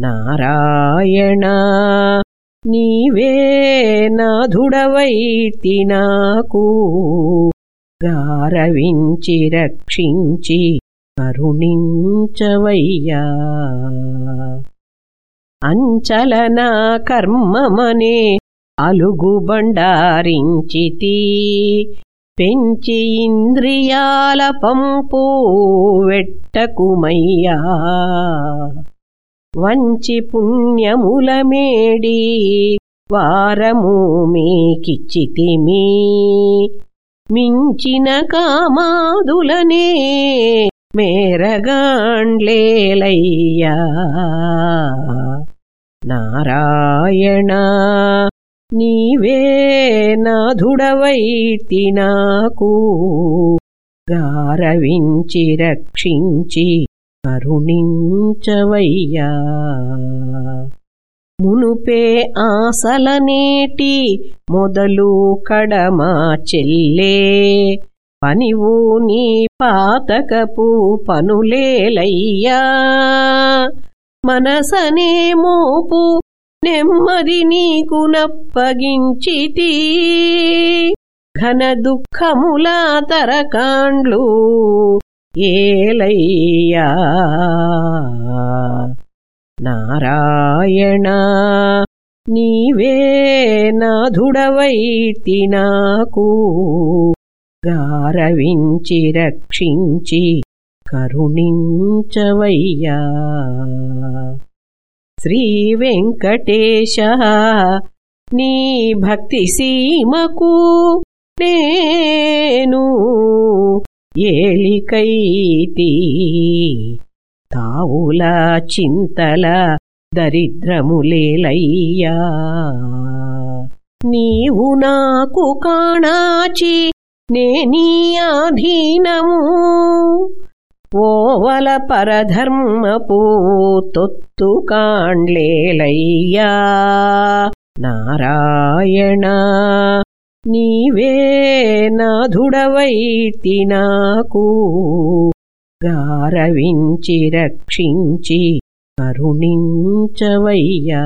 నారాయణ నీవే నాథుడవైతి నాకు. గారవించి రక్షించి కరుణించవయ్యా. అంచలన కర్మమనే అలుగుబండారించితి పెంచి ఇంద్రియాల పంపు వెట్టకుమయ్యా. వంచి పుణ్యముల మేడి వారము మీకిచ్చితిమి మించిన కామాదులనే మేరగాండ్లేలయ్యా. నారాయణ నీవే నాధుడవైతి నాకు. గారవించి రక్షించి కరుణించవయ్యా. మునుపే ఆసలనేటి మొదలు కడమా చెల్లే. పనివు నీ పాతకపు పనులేలయ్యా. మనసనే మోపు నెమ్మది నీకు నప్పగించితి. ఘన దుఃఖముల తరకాండ్లు ఏలయ్యా. నారాయణ నీవే నాథుడవైతి నాకు. గారవించి రక్షించి కరుణించవయ్యా. శ్రీ వెంకటేశ నీ భక్తి సీమకు నేను ఏలికైతి తావుల చింతల దరిద్రములేలయ్యా. నీవు నాకు కాణాచి నేనీ ఆధీనము. ఓవల పరధర్మపు తొత్తు కాండ్లేలయ్యా. నారాయణ నీవే నాధుడవైతి నాకు గారవించి రక్షించి కరుణించవయ్యా.